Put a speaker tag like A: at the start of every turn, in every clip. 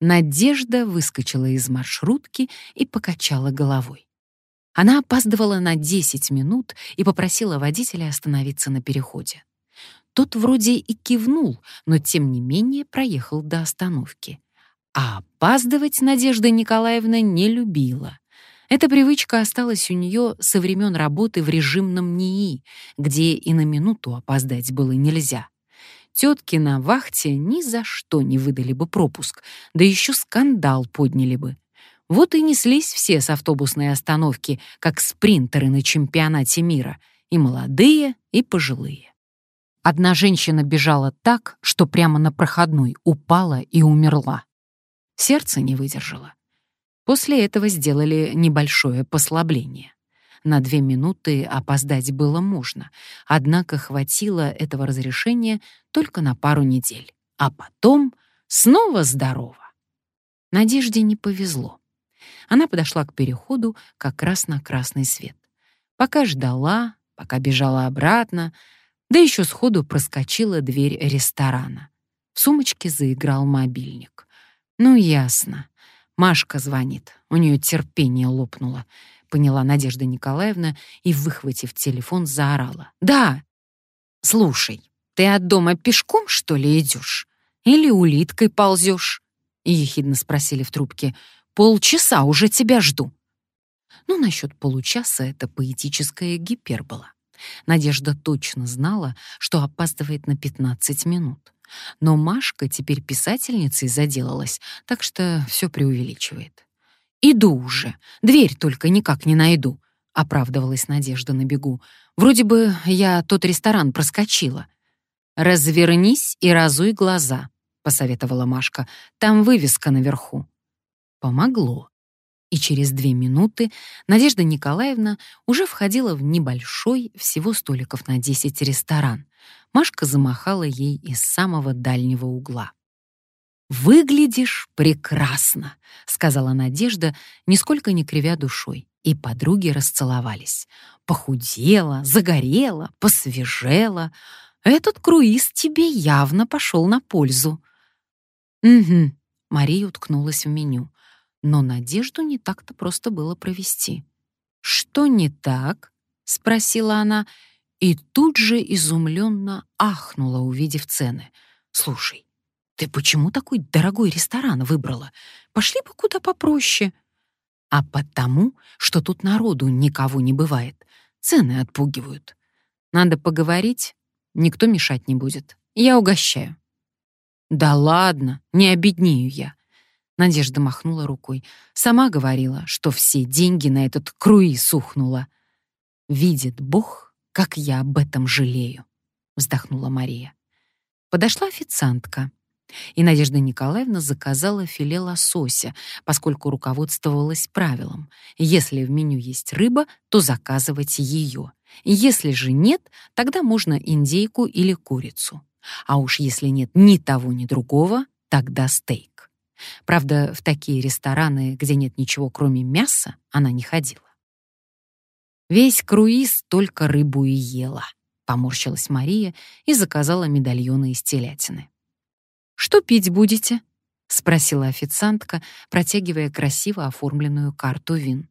A: Надежда выскочила из маршрутки и покачала головой. Она опаздывала на 10 минут и попросила водителя остановиться на переходе. Тот вроде и кивнул, но тем не менее проехал до остановки. А опаздывать Надежда Николаевна не любила. Эта привычка осталась у нее со времен работы в режимном НИИ, где и на минуту опоздать было нельзя. Тетки на вахте ни за что не выдали бы пропуск, да еще скандал подняли бы. Вот и неслись все с автобусной остановки, как спринтеры на чемпионате мира, и молодые, и пожилые. Одна женщина бежала так, что прямо на проходной упала и умерла. Сердце не выдержало. После этого сделали небольшое послабление. На две минуты опоздать было можно, однако хватило этого разрешения только на пару недель. А потом снова здорово. Надежде не повезло. Она подошла к переходу как раз на красный свет. Пока ждала, пока бежала обратно, да еще сходу проскочила дверь ресторана. В сумочке заиграл мобильник. Ну, ясно. Машка звонит. У нее терпение лопнуло. Поняла Надежда Николаевна и, выхватив телефон, заорала. «Да! Слушай, ты от дома пешком, что ли, идешь? Или улиткой ползешь?» Ехидно спросили в трубке. «Полчаса уже тебя жду». Ну, насчет получаса это поэтическая гипербола. Надежда точно знала, что опаздывает на 15 минут. Но Машка теперь писательницей заделалась, так что все преувеличивает. «Иду уже, дверь только никак не найду», — оправдывалась Надежда на бегу. «Вроде бы я тот ресторан проскочила». «Развернись и разуй глаза», — посоветовала Машка. «Там вывеска наверху». Помогло и через две минуты Надежда Николаевна уже входила в небольшой, всего столиков на десять ресторан. Машка замахала ей из самого дальнего угла. «Выглядишь прекрасно», — сказала Надежда, нисколько не кривя душой, и подруги расцеловались. «Похудела, загорела, посвежела. Этот круиз тебе явно пошел на пользу». «Угу», — Мария уткнулась в меню. Но Надежду не так-то просто было провести. «Что не так?» — спросила она, и тут же изумленно ахнула, увидев цены. «Слушай, ты почему такой дорогой ресторан выбрала? Пошли бы куда попроще». «А потому, что тут народу никого не бывает. Цены отпугивают. Надо поговорить, никто мешать не будет. Я угощаю». «Да ладно, не обеднею я. Надежда махнула рукой. Сама говорила, что все деньги на этот круиз ухнула. «Видит Бог, как я об этом жалею», — вздохнула Мария. Подошла официантка, и Надежда Николаевна заказала филе лосося, поскольку руководствовалась правилом. Если в меню есть рыба, то заказывать ее. Если же нет, тогда можно индейку или курицу. А уж если нет ни того, ни другого, тогда стейк. Правда, в такие рестораны, где нет ничего кроме мяса, она не ходила. Весь круиз только рыбу и ела, поморщилась Мария и заказала медальоны из телятины. Что пить будете? спросила официантка, протягивая красиво оформленную карту вин.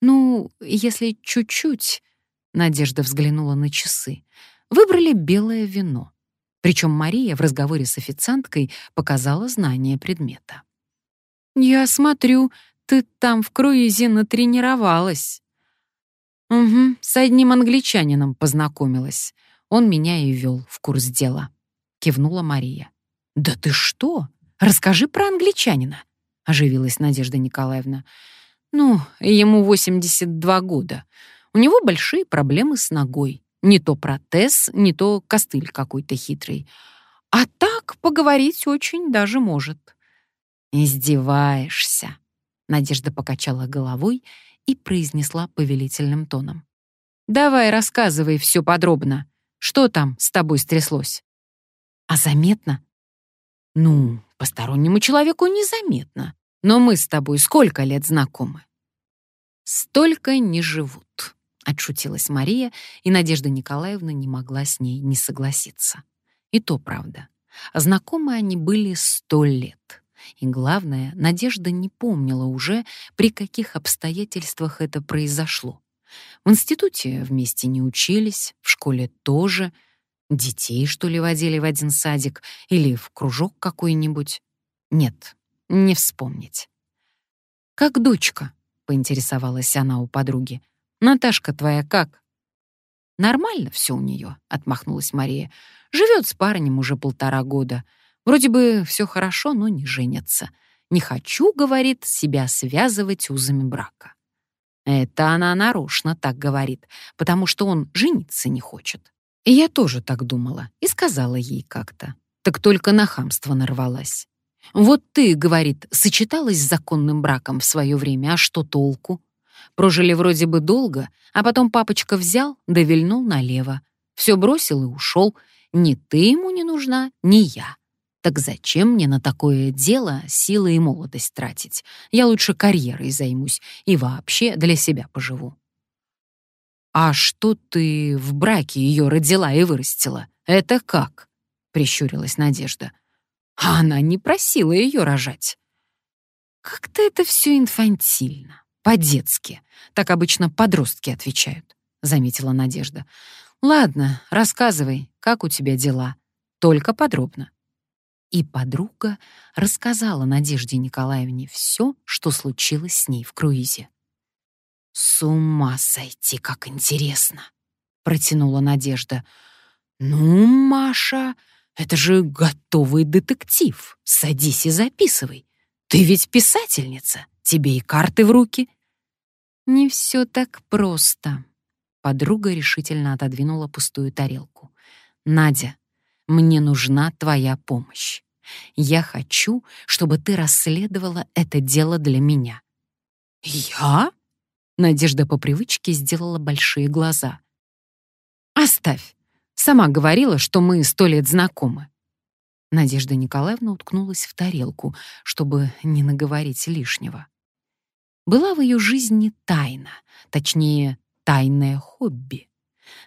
A: Ну, если чуть-чуть, Надежда взглянула на часы. Выбрали белое вино. Причем Мария в разговоре с официанткой показала знание предмета. «Я смотрю, ты там в круизе натренировалась». «Угу, с одним англичанином познакомилась. Он меня и вел в курс дела», — кивнула Мария. «Да ты что? Расскажи про англичанина», — оживилась Надежда Николаевна. «Ну, ему 82 года. У него большие проблемы с ногой. Не то протез, не то костыль какой-то хитрый. А так поговорить очень даже может. «Издеваешься», — Надежда покачала головой и произнесла повелительным тоном. «Давай рассказывай все подробно. Что там с тобой стряслось?» «А заметно?» «Ну, постороннему человеку незаметно. Но мы с тобой сколько лет знакомы?» «Столько не живут», — отшутилась Мария, и Надежда Николаевна не могла с ней не согласиться. И то правда. Знакомы они были сто лет. И главное, Надежда не помнила уже, при каких обстоятельствах это произошло. В институте вместе не учились, в школе тоже. Детей, что ли, водили в один садик или в кружок какой-нибудь? Нет, не вспомнить. «Как дочка?» — поинтересовалась она у подруги. «Наташка твоя как?» «Нормально все у нее», — отмахнулась Мария. «Живет с парнем уже полтора года. Вроде бы все хорошо, но не женится. Не хочу, — говорит, — себя связывать узами брака». Это она нарочно так говорит, потому что он жениться не хочет. И я тоже так думала и сказала ей как-то. Так только на хамство нарвалась. «Вот ты, — говорит, — сочеталась с законным браком в свое время, а что толку? Прожили вроде бы долго, а потом папочка взял да вильнул налево. Все бросил и ушел. Ни ты ему не нужна, ни я. Так зачем мне на такое дело силы и молодость тратить? Я лучше карьерой займусь и вообще для себя поживу. «А что ты в браке ее родила и вырастила? Это как?» — прищурилась Надежда. «А она не просила ее рожать». «Как-то это все инфантильно, по-детски. Так обычно подростки отвечают», — заметила Надежда. «Ладно, рассказывай, как у тебя дела. Только подробно». И подруга рассказала Надежде Николаевне все, что случилось с ней в круизе. «С ума сойти, как интересно!» — протянула Надежда. «Ну, Маша, это же готовый детектив. Садись и записывай. Ты ведь писательница, тебе и карты в руки». «Не все так просто», — подруга решительно отодвинула пустую тарелку. «Надя, мне нужна твоя помощь. Я хочу, чтобы ты расследовала это дело для меня». «Я?» Надежда по привычке сделала большие глаза. «Оставь. Сама говорила, что мы сто лет знакомы». Надежда Николаевна уткнулась в тарелку, чтобы не наговорить лишнего. Была в ее жизни тайна, точнее, тайное хобби.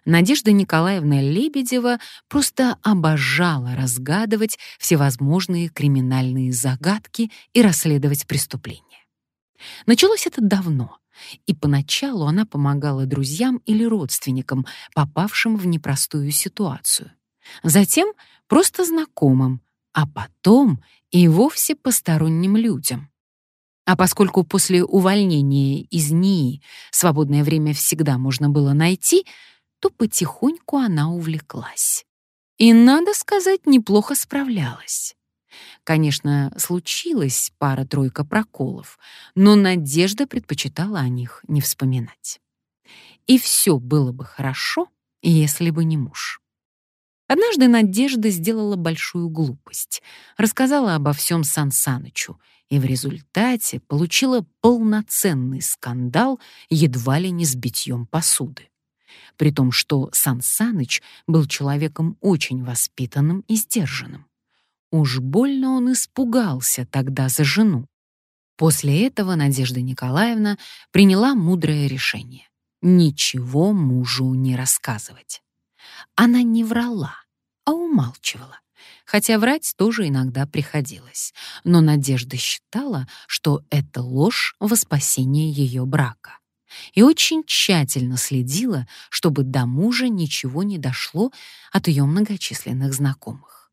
A: Надежда Николаевна Лебедева просто обожала разгадывать всевозможные криминальные загадки и расследовать преступления. Началось это давно, и поначалу она помогала друзьям или родственникам, попавшим в непростую ситуацию. Затем просто знакомым, а потом и вовсе посторонним людям. А поскольку после увольнения из НИИ свободное время всегда можно было найти, то потихоньку она увлеклась. И, надо сказать, неплохо справлялась. Конечно, случилась пара-тройка проколов, но Надежда предпочитала о них не вспоминать. И все было бы хорошо, если бы не муж. Однажды Надежда сделала большую глупость, рассказала обо всем Сан Санычу, и в результате получила полноценный скандал едва ли не с битьем посуды при том, что Сан Саныч был человеком очень воспитанным и сдержанным. Уж больно он испугался тогда за жену. После этого Надежда Николаевна приняла мудрое решение — ничего мужу не рассказывать. Она не врала, а умалчивала, хотя врать тоже иногда приходилось. Но Надежда считала, что это ложь во спасение ее брака и очень тщательно следила, чтобы до мужа ничего не дошло от ее многочисленных знакомых.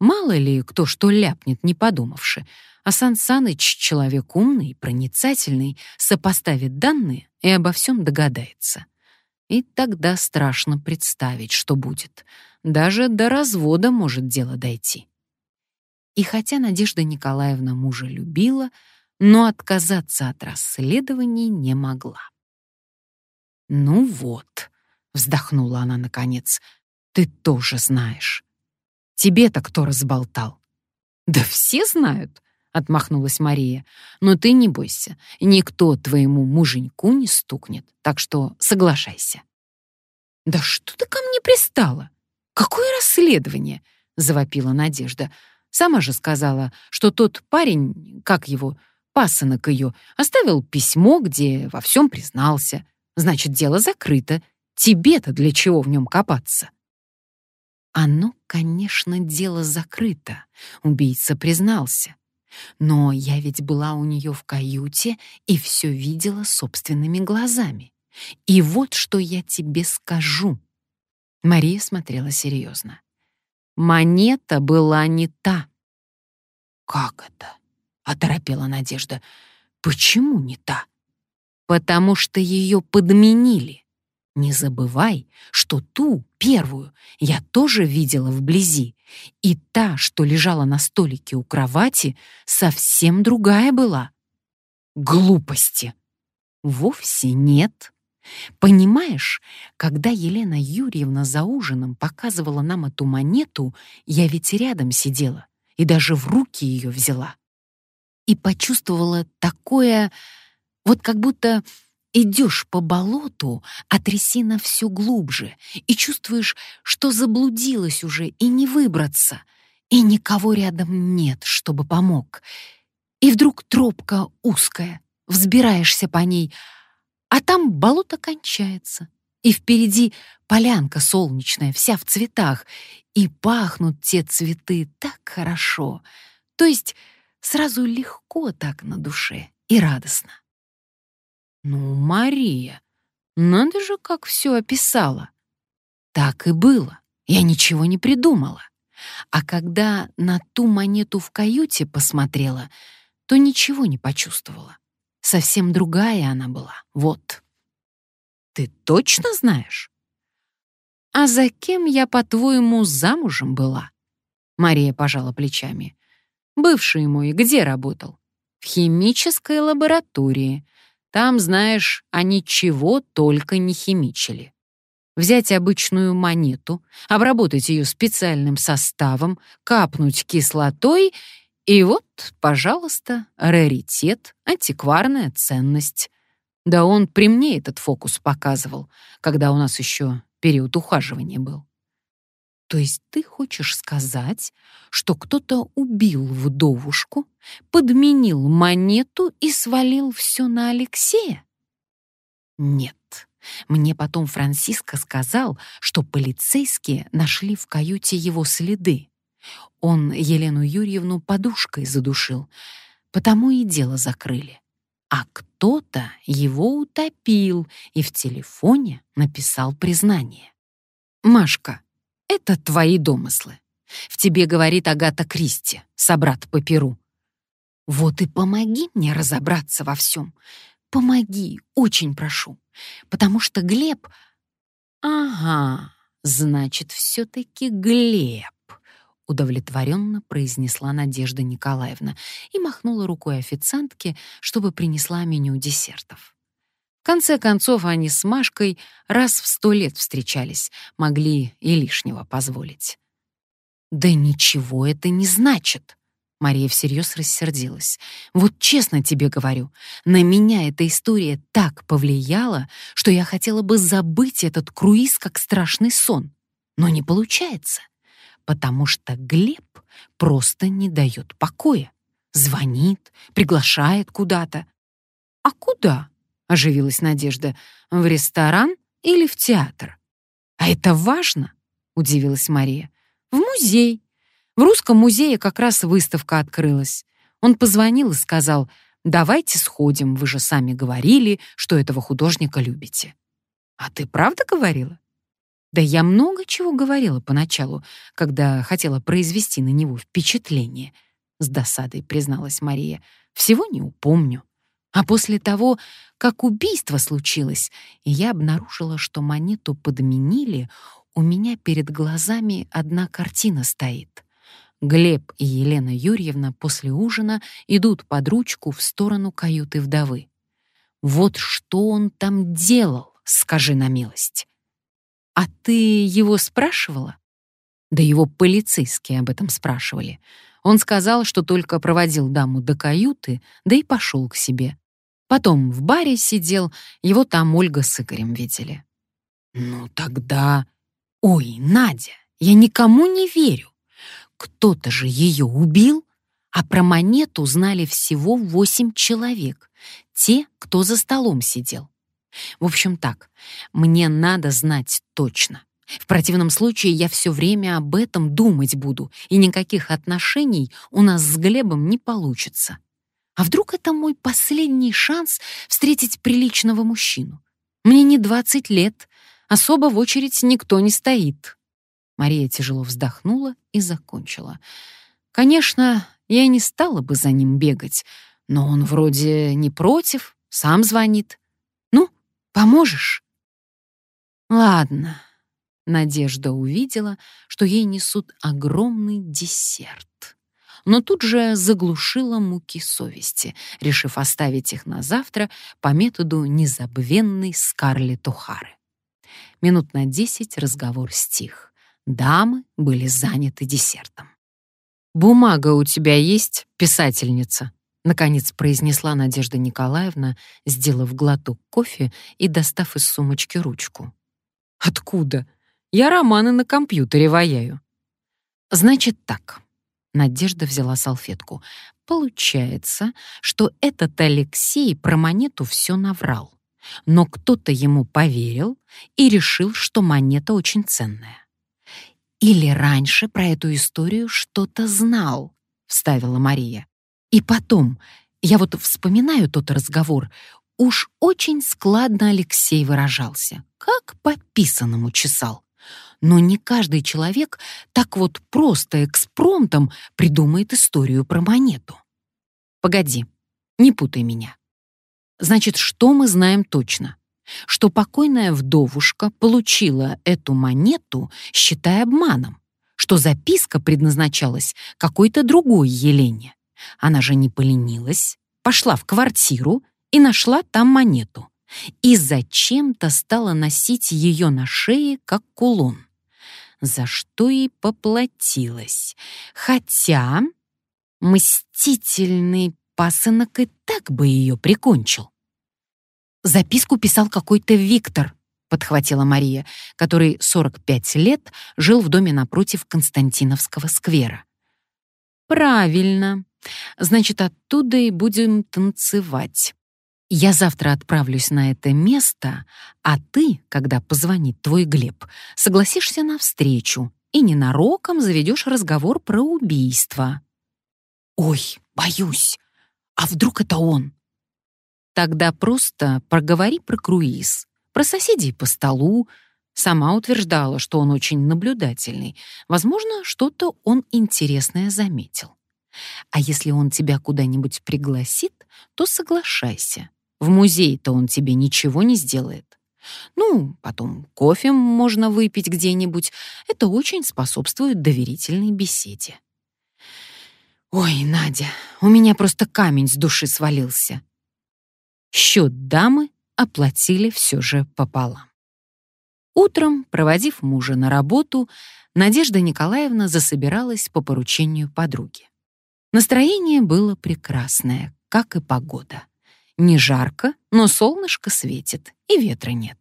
A: Мало ли кто что ляпнет, не подумавши, а Сан Саныч человек умный, проницательный, сопоставит данные и обо всем догадается. И тогда страшно представить, что будет. Даже до развода может дело дойти. И хотя Надежда Николаевна мужа любила, но отказаться от расследований не могла. «Ну вот», — вздохнула она наконец, — «ты тоже знаешь. Тебе-то кто разболтал?» «Да все знают», — отмахнулась Мария. «Но ты не бойся, никто твоему муженьку не стукнет, так что соглашайся». «Да что ты ко мне пристала? Какое расследование?» — завопила Надежда. «Сама же сказала, что тот парень, как его, пасынок ее, оставил письмо, где во всем признался. Значит, дело закрыто. Тебе-то для чего в нем копаться? Оно, конечно, дело закрыто. Убийца признался. Но я ведь была у нее в каюте и все видела собственными глазами. И вот что я тебе скажу. Мария смотрела серьезно. Монета была не та. «Как это?» — оторопела Надежда. «Почему не та?» «Потому что ее подменили. Не забывай, что ту, первую, я тоже видела вблизи, и та, что лежала на столике у кровати, совсем другая была». «Глупости!» «Вовсе нет», Понимаешь, когда Елена Юрьевна за ужином показывала нам эту монету, я ведь рядом сидела и даже в руки ее взяла. И почувствовала такое, вот как будто идешь по болоту, а трясина все глубже, и чувствуешь, что заблудилась уже и не выбраться, и никого рядом нет, чтобы помог. И вдруг тропка узкая, взбираешься по ней — а там болото кончается, и впереди полянка солнечная, вся в цветах, и пахнут те цветы так хорошо, то есть сразу легко так на душе и радостно. Ну, Мария, надо же, как все описала. Так и было, я ничего не придумала. А когда на ту монету в каюте посмотрела, то ничего не почувствовала. Совсем другая она была, вот. Ты точно знаешь? А за кем я, по-твоему, замужем была? Мария пожала плечами. Бывший мой где работал? В химической лаборатории. Там, знаешь, они чего только не химичили. Взять обычную монету, обработать ее специальным составом, капнуть кислотой и вот, пожалуйста, раритет, антикварная ценность. Да он при мне этот фокус показывал, когда у нас еще период ухаживания был. То есть ты хочешь сказать, что кто-то убил вдовушку, подменил монету и свалил все на Алексея? Нет. Мне потом Франциско сказал, что полицейские нашли в каюте его следы. Он Елену Юрьевну подушкой задушил, потому и дело закрыли. А кто-то его утопил и в телефоне написал признание. «Машка, это твои домыслы. В тебе говорит Агата Кристи, собрат по Перу. Вот и помоги мне разобраться во всем. Помоги, очень прошу. Потому что Глеб... Ага, значит, все-таки Глеб удовлетворенно произнесла Надежда Николаевна и махнула рукой официантке, чтобы принесла меню десертов. Конце концов, они с Машкой раз в сто лет встречались, могли и лишнего позволить. «Да ничего это не значит!» Мария всерьез рассердилась. «Вот честно тебе говорю, на меня эта история так повлияла, что я хотела бы забыть этот круиз как страшный сон. Но не получается потому что Глеб просто не дает покоя. Звонит, приглашает куда-то. «А куда?» — оживилась Надежда. «В ресторан или в театр?» «А это важно?» — удивилась Мария. «В музей. В Русском музее как раз выставка открылась. Он позвонил и сказал, «Давайте сходим, вы же сами говорили, что этого художника любите». «А ты правда говорила?» Да я много чего говорила поначалу, когда хотела произвести на него впечатление, с досадой призналась Мария. Всего не упомню. А после того, как убийство случилось, и я обнаружила, что монету подменили, у меня перед глазами одна картина стоит. Глеб и Елена Юрьевна после ужина идут под ручку в сторону каюты вдовы. Вот что он там делал, скажи на милость. «А ты его спрашивала?» Да его полицейские об этом спрашивали. Он сказал, что только проводил даму до каюты, да и пошел к себе. Потом в баре сидел, его там Ольга с Игорем видели. «Ну тогда...» «Ой, Надя, я никому не верю. Кто-то же ее убил, а про монету знали всего восемь человек, те, кто за столом сидел. В общем так, мне надо знать точно, В противном случае я все время об этом думать буду, и никаких отношений у нас с Глебом не получится. А вдруг это мой последний шанс встретить приличного мужчину? Мне не 20 лет, особо в очередь никто не стоит. Мария тяжело вздохнула и закончила. Конечно, я не стала бы за ним бегать, но он вроде не против, сам звонит. Ну, поможешь? Ладно. Надежда увидела, что ей несут огромный десерт. Но тут же заглушила муки совести, решив оставить их на завтра по методу незабвенной Скарлетт О'Хары. Минут на десять разговор стих. Дамы были заняты десертом. «Бумага у тебя есть, писательница?» Наконец произнесла Надежда Николаевна, сделав глоток кофе и достав из сумочки ручку. «Откуда? Я романы на компьютере ваяю». «Значит так». Надежда взяла салфетку. «Получается, что этот Алексей про монету все наврал. Но кто-то ему поверил и решил, что монета очень ценная. Или раньше про эту историю что-то знал, вставила Мария. И потом, я вот вспоминаю тот разговор, уж очень складно Алексей выражался, как по писанному чесал. Но не каждый человек так вот просто экспромтом придумает историю про монету. Погоди, не путай меня. Значит, что мы знаем точно? что покойная вдовушка получила эту монету, считая обманом, что записка предназначалась какой-то другой Елене. Она же не поленилась, пошла в квартиру и нашла там монету. И зачем-то стала носить ее на шее, как кулон. За что и поплатилась. Хотя мстительный пасынок и так бы ее прикончил. Записку писал какой-то Виктор, подхватила Мария, который 45 лет жил в доме напротив Константиновского сквера. Правильно. Значит, оттуда и будем танцевать. Я завтра отправлюсь на это место, а ты, когда позвонит твой Глеб, согласишься на встречу и ненароком заведешь разговор про убийство. Ой, боюсь. А вдруг это он? Тогда просто проговори про круиз, про соседей по столу. Сама утверждала, что он очень наблюдательный. Возможно, что-то он интересное заметил. А если он тебя куда-нибудь пригласит, то соглашайся. В музей-то он тебе ничего не сделает. Ну, потом кофе можно выпить где-нибудь. Это очень способствует доверительной беседе. Ой, Надя, у меня просто камень с души свалился. Счет дамы оплатили все же пополам. Утром, проводив мужа на работу, Надежда Николаевна засобиралась по поручению подруги. Настроение было прекрасное, как и погода. Не жарко, но солнышко светит, и ветра нет.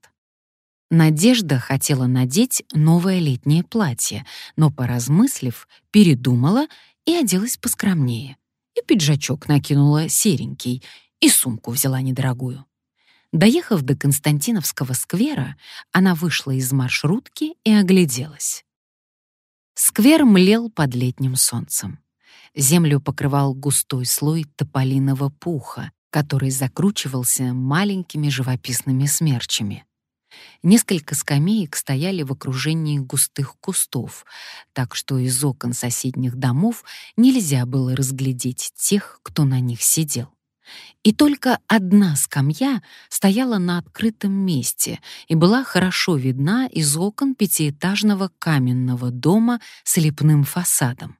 A: Надежда хотела надеть новое летнее платье, но, поразмыслив, передумала и оделась поскромнее. И пиджачок накинула серенький, и сумку взяла недорогую. Доехав до Константиновского сквера, она вышла из маршрутки и огляделась. Сквер млел под летним солнцем. Землю покрывал густой слой тополиного пуха, который закручивался маленькими живописными смерчами. Несколько скамеек стояли в окружении густых кустов, так что из окон соседних домов нельзя было разглядеть тех, кто на них сидел. И только одна скамья стояла на открытом месте и была хорошо видна из окон пятиэтажного каменного дома с лепным фасадом.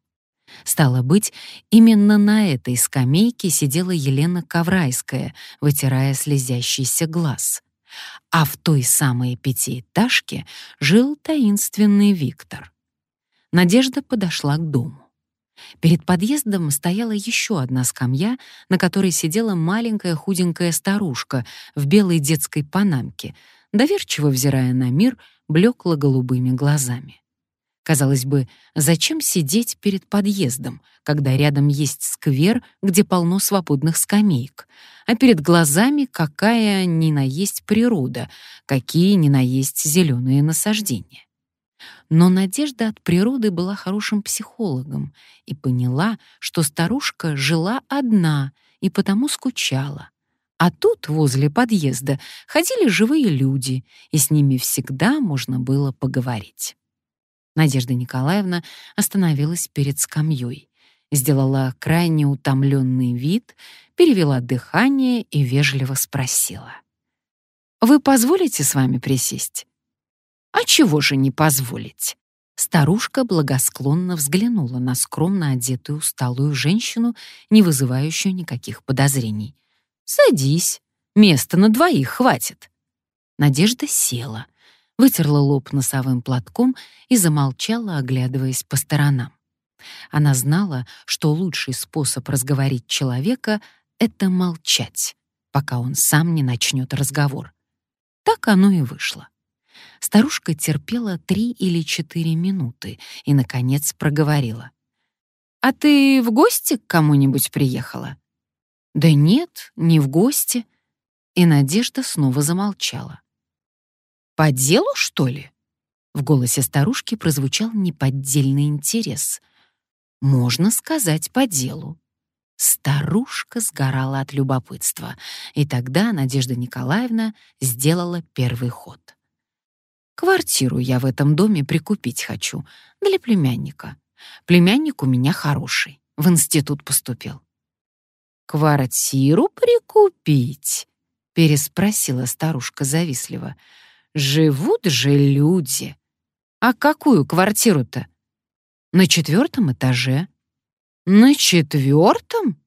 A: Стало быть, именно на этой скамейке сидела Елена Коврайская, вытирая слезящийся глаз. А в той самой пятиэтажке жил таинственный Виктор. Надежда подошла к дому. Перед подъездом стояла еще одна скамья, на которой сидела маленькая худенькая старушка в белой детской панамке, доверчиво взирая на мир блекло голубыми глазами. Казалось бы, зачем сидеть перед подъездом, когда рядом есть сквер, где полно свободных скамеек, а перед глазами какая ни на есть природа, какие ни на есть зеленые насаждения. Но Надежда от природы была хорошим психологом и поняла, что старушка жила одна и потому скучала. А тут, возле подъезда, ходили живые люди, и с ними всегда можно было поговорить. Надежда Николаевна остановилась перед скамьей, сделала крайне утомленный вид, перевела дыхание и вежливо спросила. «Вы позволите с вами присесть?» «А чего же не позволить?» Старушка благосклонно взглянула на скромно одетую усталую женщину, не вызывающую никаких подозрений. «Садись, места на двоих хватит». Надежда села, вытерла лоб носовым платком и замолчала, оглядываясь по сторонам. Она знала, что лучший способ разговорить человека — это молчать, пока он сам не начнет разговор. Так оно и вышло. Старушка терпела три или четыре минуты и, наконец, проговорила. «А ты в гости к кому-нибудь приехала?» «Да нет, не в гости». И Надежда снова замолчала. «По делу, что ли?» В голосе старушки прозвучал неподдельный интерес. «Можно сказать, по делу». Старушка сгорала от любопытства, и тогда Надежда Николаевна сделала первый ход. Квартиру я в этом доме прикупить хочу для племянника. Племянник у меня хороший, в институт поступил. «Квартиру прикупить?» — переспросила старушка завистливо. «Живут же люди. А какую квартиру-то?» «На четвертом этаже». «На четвертом?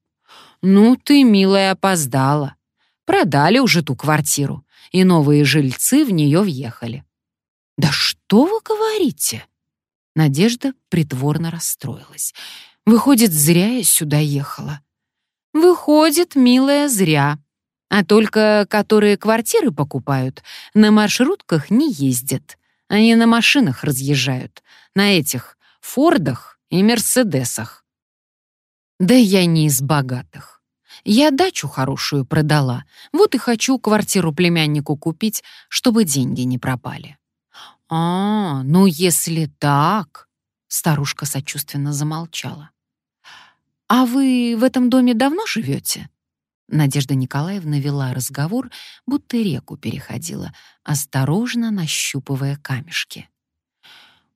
A: Ну ты, милая, опоздала. Продали уже ту квартиру, и новые жильцы в нее въехали. «Да что вы говорите?» Надежда притворно расстроилась. «Выходит, зря я сюда ехала». «Выходит, милая, зря. А только которые квартиры покупают, на маршрутках не ездят. Они на машинах разъезжают, на этих Фордах и Мерседесах». «Да я не из богатых. Я дачу хорошую продала, вот и хочу квартиру племяннику купить, чтобы деньги не пропали». «А, ну если так...» — старушка сочувственно замолчала. «А вы в этом доме давно живете?» Надежда Николаевна вела разговор, будто реку переходила, осторожно нащупывая камешки.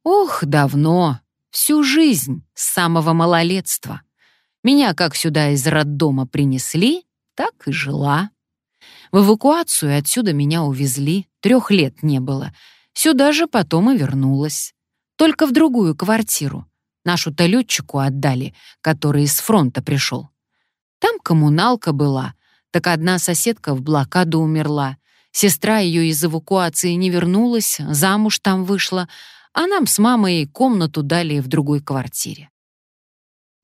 A: «Ох, давно! Всю жизнь, с самого малолетства. Меня как сюда из роддома принесли, так и жила. В эвакуацию отсюда меня увезли, трех лет не было — Сюда же потом и вернулась. Только в другую квартиру. Нашу-то отдали, который из фронта пришел. Там коммуналка была, так одна соседка в блокаду умерла. Сестра ее из эвакуации не вернулась, замуж там вышла, а нам с мамой комнату дали в другой квартире.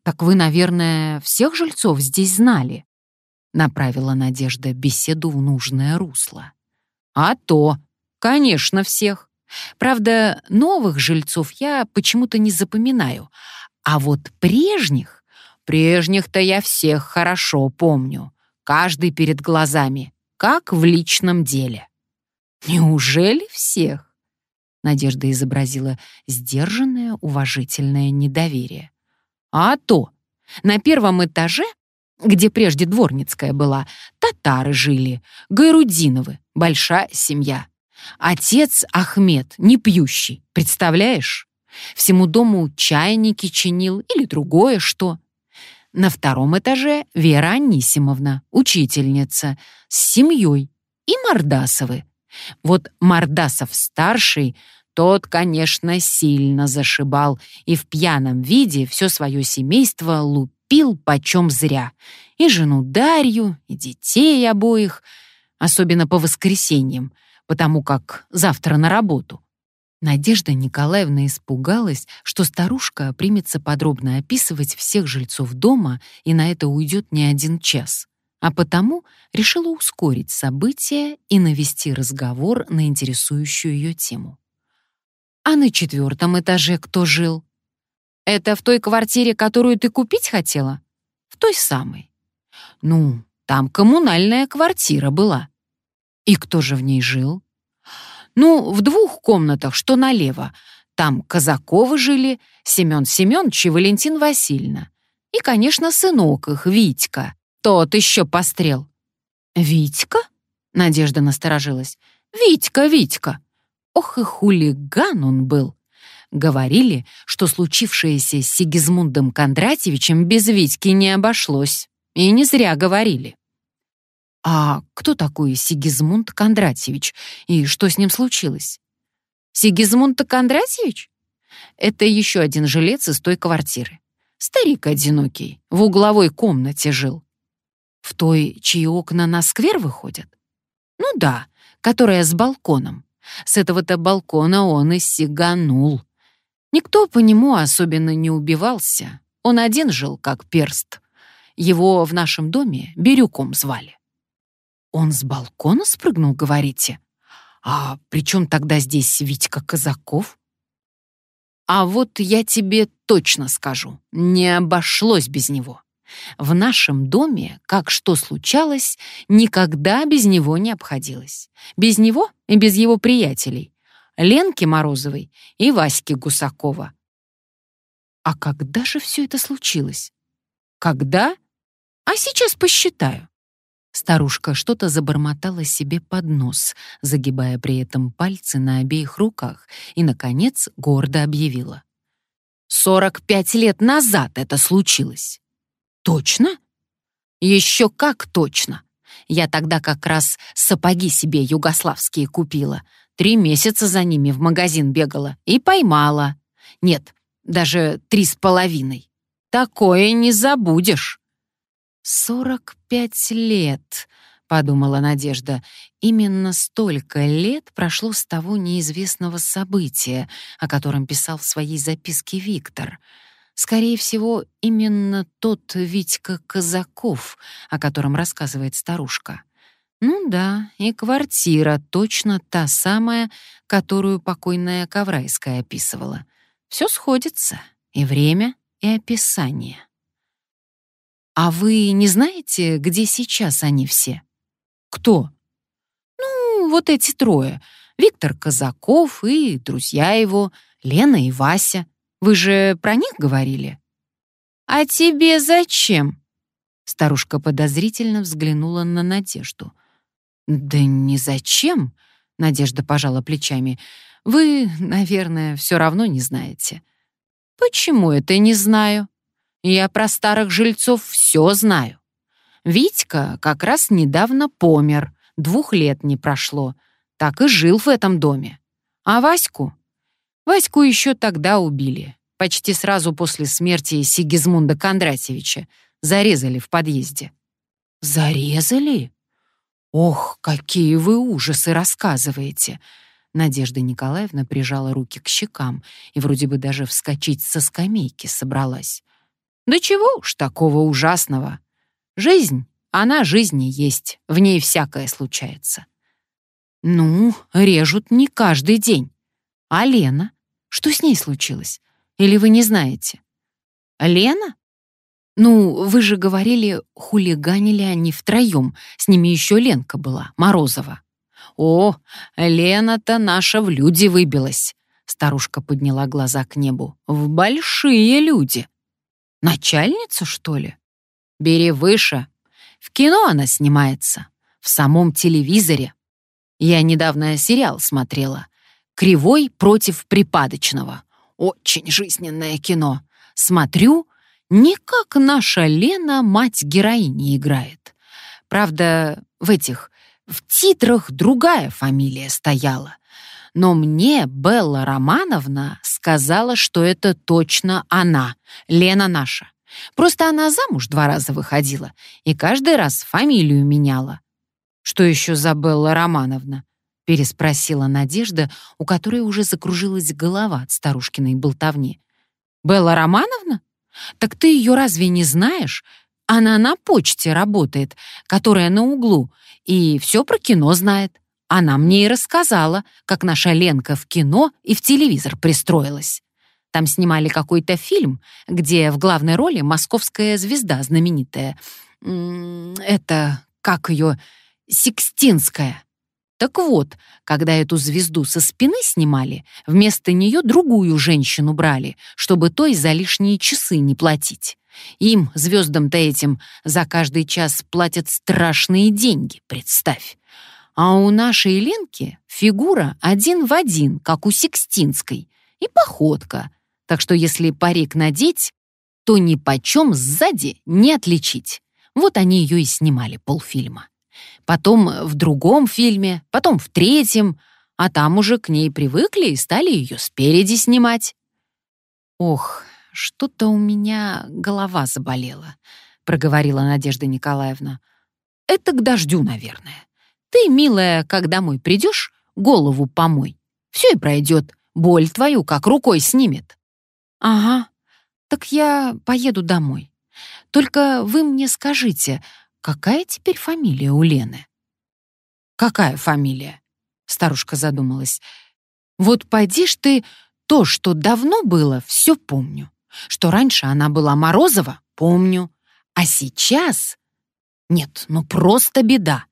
A: «Так вы, наверное, всех жильцов здесь знали?» — направила Надежда беседу в нужное русло. «А то!» Конечно, всех. Правда, новых жильцов я почему-то не запоминаю. А вот прежних, прежних-то я всех хорошо помню. Каждый перед глазами, как в личном деле. Неужели всех? Надежда изобразила сдержанное, уважительное недоверие. А то, на первом этаже, где прежде Дворницкая была, татары жили, Гайрудиновы, большая семья. Отец Ахмед, не пьющий, представляешь? Всему дому чайники чинил или другое что. На втором этаже Вера Анисимовна, учительница, с семьей, и Мордасовы. Вот Мордасов-старший, тот, конечно, сильно зашибал и в пьяном виде все свое семейство лупил почем зря. И жену Дарью, и детей обоих, особенно по воскресеньям — потому как завтра на работу. Надежда Николаевна испугалась, что старушка примется подробно описывать всех жильцов дома, и на это уйдет не один час. А потому решила ускорить события и навести разговор на интересующую ее тему. «А на четвертом этаже кто жил?» «Это в той квартире, которую ты купить хотела?» «В той самой». «Ну, там коммунальная квартира была. И кто же в ней жил? Ну, в двух комнатах, что налево. Там Казаковы жили, Семен Семенович и Валентин Васильевна. И, конечно, сынок их, Витька. Тот еще пострел. «Витька?» — Надежда насторожилась. «Витька, Витька!» Ох и хулиган он был. Говорили, что случившееся с Сигизмундом Кондратьевичем без Витьки не обошлось. И не зря говорили. А кто такой Сигизмунд Кондратьевич и что с ним случилось? Сигизмунд Кондратьевич? Это еще один жилец из той квартиры. Старик одинокий, в угловой комнате жил. В той, чьи окна на сквер выходят? Ну да, которая с балконом. С этого-то балкона он и сиганул. Никто по нему особенно не убивался. Он один жил, как перст. Его в нашем доме Бирюком звали. Он с балкона спрыгнул, говорите? А при чем тогда здесь Витька Казаков? А вот я тебе точно скажу, не обошлось без него. В нашем доме, как что случалось, никогда без него не обходилось. Без него и без его приятелей. Ленки Морозовой и Васьки Гусакова. А когда же все это случилось? Когда? А сейчас посчитаю. Старушка что-то забормотала себе под нос, загибая при этом пальцы на обеих руках, и, наконец, гордо объявила. «Сорок пять лет назад это случилось!» «Точно?» «Еще как точно! Я тогда как раз сапоги себе югославские купила, три месяца за ними в магазин бегала и поймала. Нет, даже три с половиной. Такое не забудешь!» «Сорок пять лет», — подумала Надежда. Именно столько лет прошло с того неизвестного события, о котором писал в своей записке Виктор. Скорее всего, именно тот Витька Казаков, о котором рассказывает старушка. Ну да, и квартира точно та самая, которую покойная Коврайская описывала. Все сходится, и время, и описание. «А вы не знаете, где сейчас они все?» «Кто?» «Ну, вот эти трое. Виктор Казаков и друзья его, Лена и Вася. Вы же про них говорили?» «А тебе зачем?» Старушка подозрительно взглянула на Надежду. «Да не зачем», — Надежда пожала плечами. «Вы, наверное, все равно не знаете». «Почему это не знаю?» Я про старых жильцов все знаю. Витька как раз недавно помер, двух лет не прошло. Так и жил в этом доме. А Ваську? Ваську еще тогда убили. Почти сразу после смерти Сигизмунда Кондратьевича. Зарезали в подъезде. Зарезали? Ох, какие вы ужасы рассказываете. Надежда Николаевна прижала руки к щекам и вроде бы даже вскочить со скамейки собралась. Да чего уж такого ужасного. Жизнь, она жизни есть, в ней всякое случается. Ну, режут не каждый день. А Лена? Что с ней случилось? Или вы не знаете? Лена? Ну, вы же говорили, хулиганили они втроем. С ними еще Ленка была, Морозова. О, Лена-то наша в люди выбилась. Старушка подняла глаза к небу. В большие люди. Начальницу, что ли? Бери выше. В кино она снимается. В самом телевизоре. Я недавно сериал смотрела. «Кривой против припадочного». Очень жизненное кино. Смотрю, не как наша Лена мать героини играет. Правда, в этих, в титрах другая фамилия стояла. Но мне Белла Романовна сказала, что это точно она, Лена наша. Просто она замуж два раза выходила и каждый раз фамилию меняла. «Что еще за Белла Романовна?» — переспросила Надежда, у которой уже закружилась голова от старушкиной болтовни. «Белла Романовна? Так ты ее разве не знаешь? Она на почте работает, которая на углу, и все про кино знает. Она мне и рассказала, как наша Ленка в кино и в телевизор пристроилась. Там снимали какой-то фильм, где в главной роли московская звезда знаменитая. Это, как ее, Сикстинская. Так вот, когда эту звезду со спины снимали, вместо нее другую женщину брали, чтобы той за лишние часы не платить. Им, звездам-то этим, за каждый час платят страшные деньги, представь. А у нашей Ленки фигура один в один, как у Сикстинской, и походка. Так что если парик надеть, то ни почем сзади не отличить. Вот они ее и снимали полфильма потом в другом фильме, потом в третьем, а там уже к ней привыкли и стали ее спереди снимать. «Ох, что-то у меня голова заболела», — проговорила Надежда Николаевна. «Это к дождю, наверное. Ты, милая, когда домой придешь, голову помой. Все и пройдет, боль твою как рукой снимет». «Ага, так я поеду домой. Только вы мне скажите, Какая теперь фамилия у Лены? Какая фамилия? Старушка задумалась. Вот пойди ж ты, то, что давно было, все помню. Что раньше она была Морозова, помню. А сейчас... Нет, ну просто беда.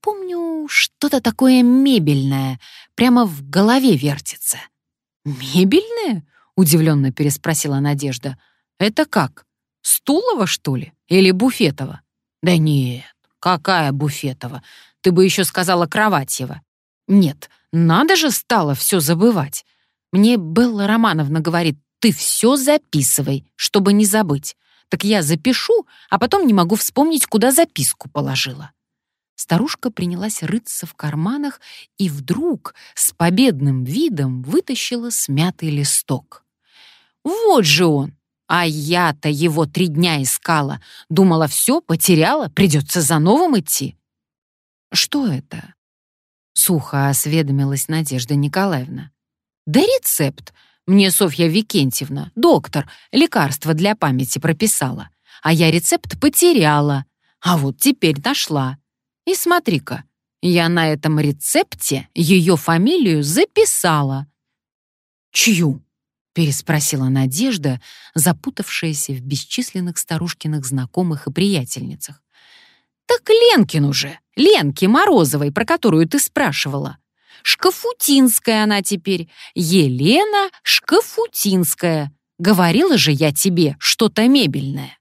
A: Помню, что-то такое мебельное, прямо в голове вертится. «Мебельное?» — удивленно переспросила Надежда. «Это как? Стулова, что ли? Или Буфетова?» Да нет, какая Буфетова? Ты бы еще сказала Кроватьева. Нет, надо же стало все забывать. Мне Белла Романовна говорит, ты все записывай, чтобы не забыть. Так я запишу, а потом не могу вспомнить, куда записку положила. Старушка принялась рыться в карманах и вдруг с победным видом вытащила смятый листок. Вот же он, а я-то его три дня искала. Думала, все, потеряла, придется за новым идти. Что это? Сухо осведомилась Надежда Николаевна. Да рецепт. Мне Софья Викентьевна, доктор, лекарство для памяти прописала. А я рецепт потеряла. А вот теперь нашла. И смотри-ка, я на этом рецепте ее фамилию записала. Чью? переспросила Надежда, запутавшаяся в бесчисленных старушкиных знакомых и приятельницах. «Так Ленкин уже, Ленки Морозовой, про которую ты спрашивала. Шкафутинская она теперь, Елена Шкафутинская. Говорила же я тебе, что-то мебельное».